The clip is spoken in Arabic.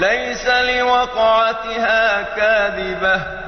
ليس لوقعتها كاذبة.